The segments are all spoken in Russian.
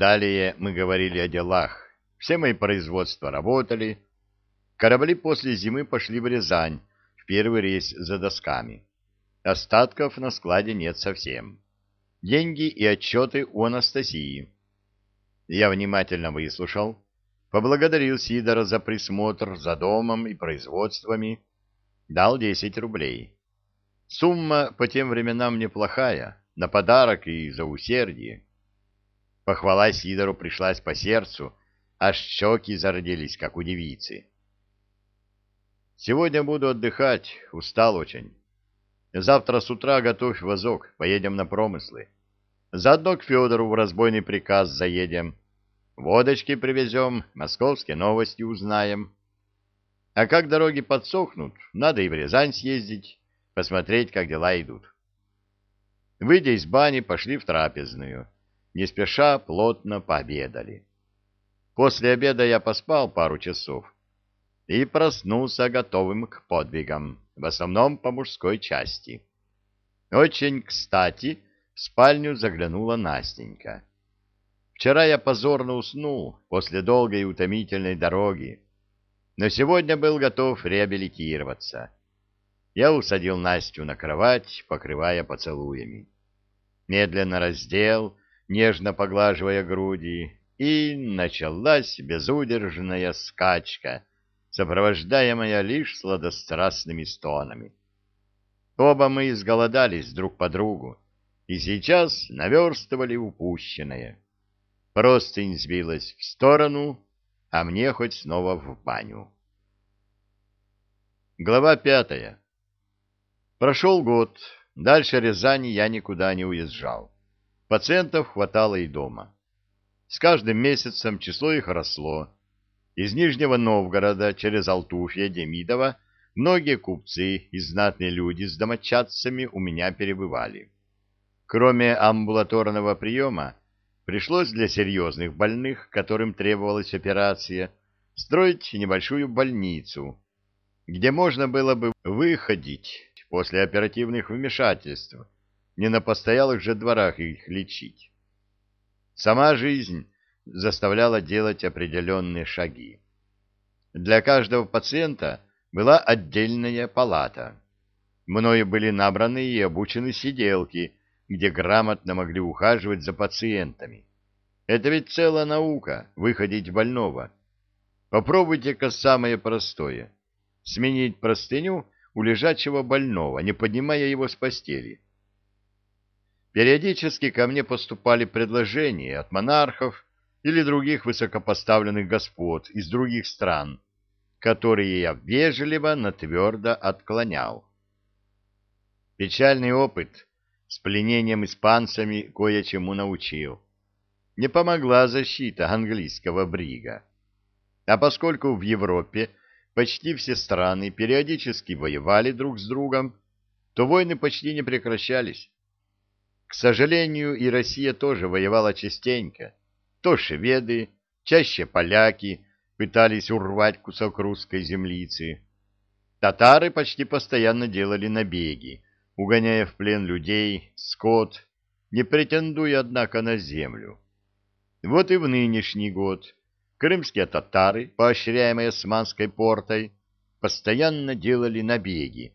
Далее мы говорили о делах. Все мои производства работали. Корабли после зимы пошли в Рязань, в первый рейс за досками. Остатков на складе нет совсем. Деньги и отчеты у Анастасии. Я внимательно выслушал, поблагодарил Сидора за присмотр за домом и производствами, дал 10 рублей. Сумма по тем временам неплохая, на подарок и за усердие. Похвала Сидору пришлась по сердцу, аж щеки зародились, как у девицы. Сегодня буду отдыхать, устал очень. Завтра с утра готовь вазок, поедем на промыслы. Заодно к Федору в разбойный приказ заедем. Водочки привезем, московские новости узнаем. А как дороги подсохнут, надо и в Рязань съездить, посмотреть, как дела идут. Выйдя из бани, пошли в трапезную. Не спеша, плотно пообедали. После обеда я поспал пару часов и проснулся готовым к подвигам, в основном по мужской части. Очень кстати в спальню заглянула Настенька. Вчера я позорно уснул после долгой и утомительной дороги, но сегодня был готов реабилитироваться. Я усадил Настю на кровать, покрывая поцелуями. Медленно раздел, нежно поглаживая груди, и началась безудержная скачка, сопровождаемая лишь сладострастными стонами. Оба мы изголодались друг по другу, и сейчас наверстывали упущенное. Простынь сбилась в сторону, а мне хоть снова в баню. Глава пятая. Прошел год, дальше Рязани я никуда не уезжал. Пациентов хватало и дома. С каждым месяцем число их росло. Из Нижнего Новгорода через Алтуфья, Демидова многие купцы и знатные люди с домочадцами у меня перебывали. Кроме амбулаторного приема, пришлось для серьезных больных, которым требовалась операция, строить небольшую больницу, где можно было бы выходить после оперативных вмешательств, не на постоялых же дворах их лечить. Сама жизнь заставляла делать определенные шаги. Для каждого пациента была отдельная палата. Мною были набраны и обучены сиделки, где грамотно могли ухаживать за пациентами. Это ведь целая наука — выходить больного. Попробуйте-ка самое простое — сменить простыню у лежачего больного, не поднимая его с постели. Периодически ко мне поступали предложения от монархов или других высокопоставленных господ из других стран, которые я вежливо, но твердо отклонял. Печальный опыт с пленением испанцами кое-чему научил. Не помогла защита английского брига. А поскольку в Европе почти все страны периодически воевали друг с другом, то войны почти не прекращались. К сожалению, и Россия тоже воевала частенько. То шведы, чаще поляки пытались урвать кусок русской землицы. Татары почти постоянно делали набеги, угоняя в плен людей, скот, не претендуя, однако, на землю. Вот и в нынешний год крымские татары, поощряемые османской портой, постоянно делали набеги,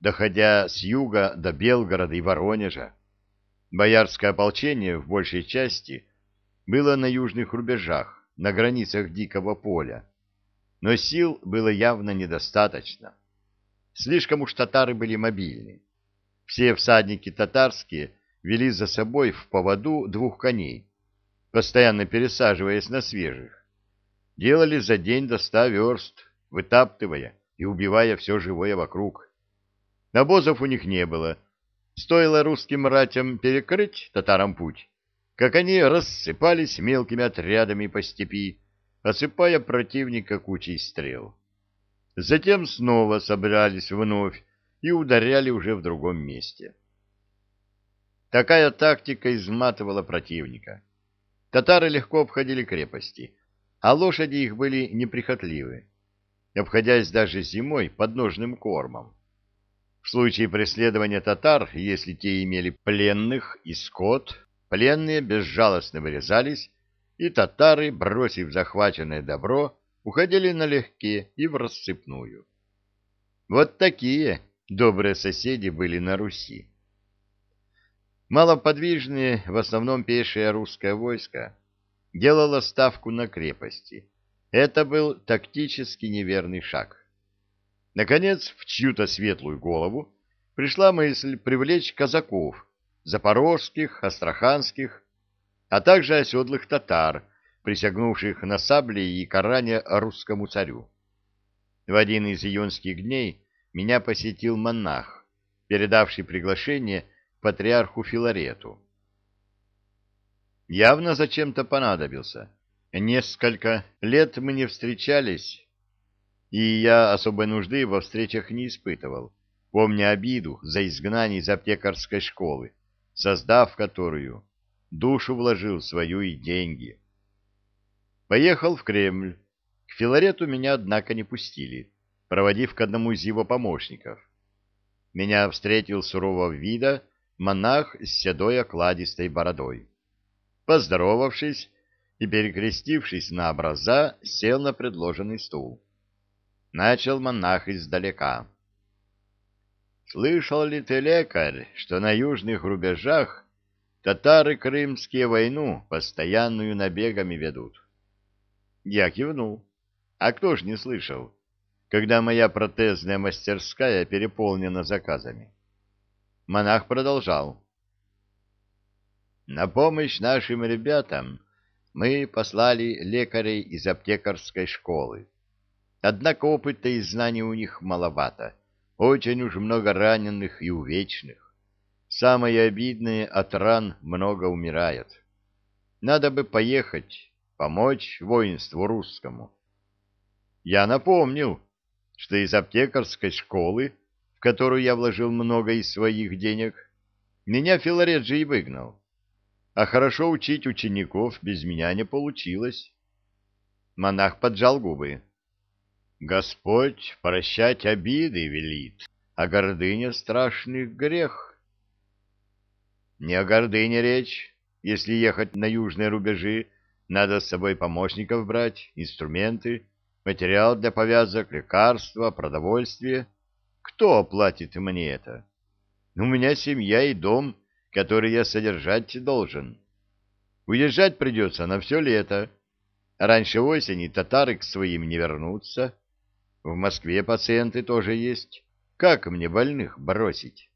доходя с юга до Белгорода и Воронежа. Боярское ополчение в большей части было на южных рубежах, на границах Дикого поля, но сил было явно недостаточно. Слишком уж татары были мобильны. Все всадники татарские вели за собой в поводу двух коней, постоянно пересаживаясь на свежих. Делали за день до ста верст, вытаптывая и убивая все живое вокруг. Обозов у них не было. Стоило русским ратям перекрыть татарам путь, как они рассыпались мелкими отрядами по степи, осыпая противника кучей стрел. Затем снова собрались вновь, и ударяли уже в другом месте. Такая тактика изматывала противника. Татары легко обходили крепости, а лошади их были неприхотливы, обходясь даже зимой подножным кормом. В случае преследования татар, если те имели пленных и скот, пленные безжалостно вырезались и татары, бросив захваченное добро, уходили налегке и в рассыпную. Вот такие добрые соседи были на Руси. Малоподвижное, в основном пешее русское войско, делало ставку на крепости. Это был тактически неверный шаг. Наконец, в чью-то светлую голову пришла мысль привлечь казаков, запорожских, астраханских, а также оседлых татар, присягнувших на сабли и Коране русскому царю. В один из июньских дней меня посетил монах, передавший приглашение патриарху Филарету. Явно зачем-то понадобился. Несколько лет мы не встречались, и я особой нужды во встречах не испытывал, помня обиду за изгнание из аптекарской школы, создав которую, душу вложил свою и деньги. Поехал в Кремль. К Филарету меня, однако, не пустили, проводив к одному из его помощников. Меня встретил сурового вида монах с седой окладистой бородой. Поздоровавшись и перекрестившись на образа, сел на предложенный стул. Начал монах издалека. «Слышал ли ты, лекарь, что на южных рубежах татары крымские войну постоянную набегами ведут?» Я кивнул. «А кто ж не слышал, когда моя протезная мастерская переполнена заказами?» Монах продолжал. На помощь нашим ребятам мы послали лекарей из аптекарской школы. Однако опыта и знаний у них маловато. Очень уж много раненых и увечных. Самое обидное, от ран много умирает. Надо бы поехать, помочь воинству русскому. Я напомнил, что из аптекарской школы которую я вложил много из своих денег, меня Филарет и выгнал. А хорошо учить учеников без меня не получилось. Монах поджал губы. Господь прощать обиды велит, а гордыня — страшный грех. Не о гордыне речь. Если ехать на южные рубежи, надо с собой помощников брать, инструменты, материал для повязок, лекарства, продовольствие — кто оплатит мне это? У меня семья и дом, который я содержать должен. Уезжать придется на все лето. Раньше осени татары к своим не вернутся. В Москве пациенты тоже есть. Как мне больных бросить?